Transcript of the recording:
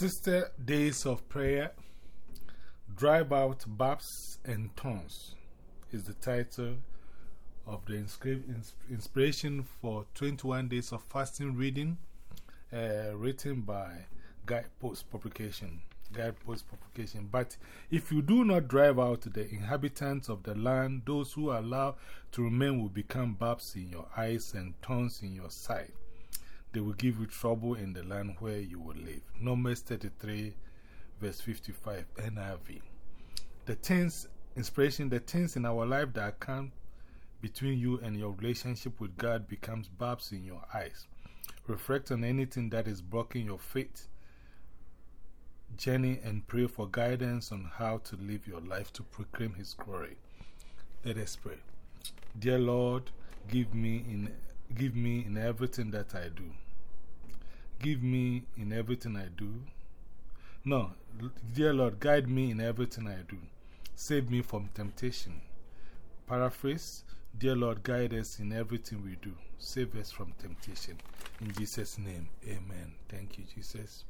Sister Days of Prayer Drive Out Babs and Tons is the title of the inspiration for 21 Days of Fasting Reading uh, written by Guidepost Publication. Guidepost Publication. But if you do not drive out the inhabitants of the land, those who allow to remain will become babs in your eyes and tons in your sight they will give you trouble in the land where you will live. Numbers 33, verse 55, NIV. The things, inspiration, the things in our life that come between you and your relationship with God becomes barbs in your eyes. Reflect on anything that is blocking your faith journey and pray for guidance on how to live your life to proclaim His glory. Let us pray. Dear Lord, give me in Give me in everything that I do. Give me in everything I do. No, dear Lord, guide me in everything I do. Save me from temptation. Paraphrase Dear Lord, guide us in everything we do. Save us from temptation. In Jesus' name, amen. Thank you, Jesus.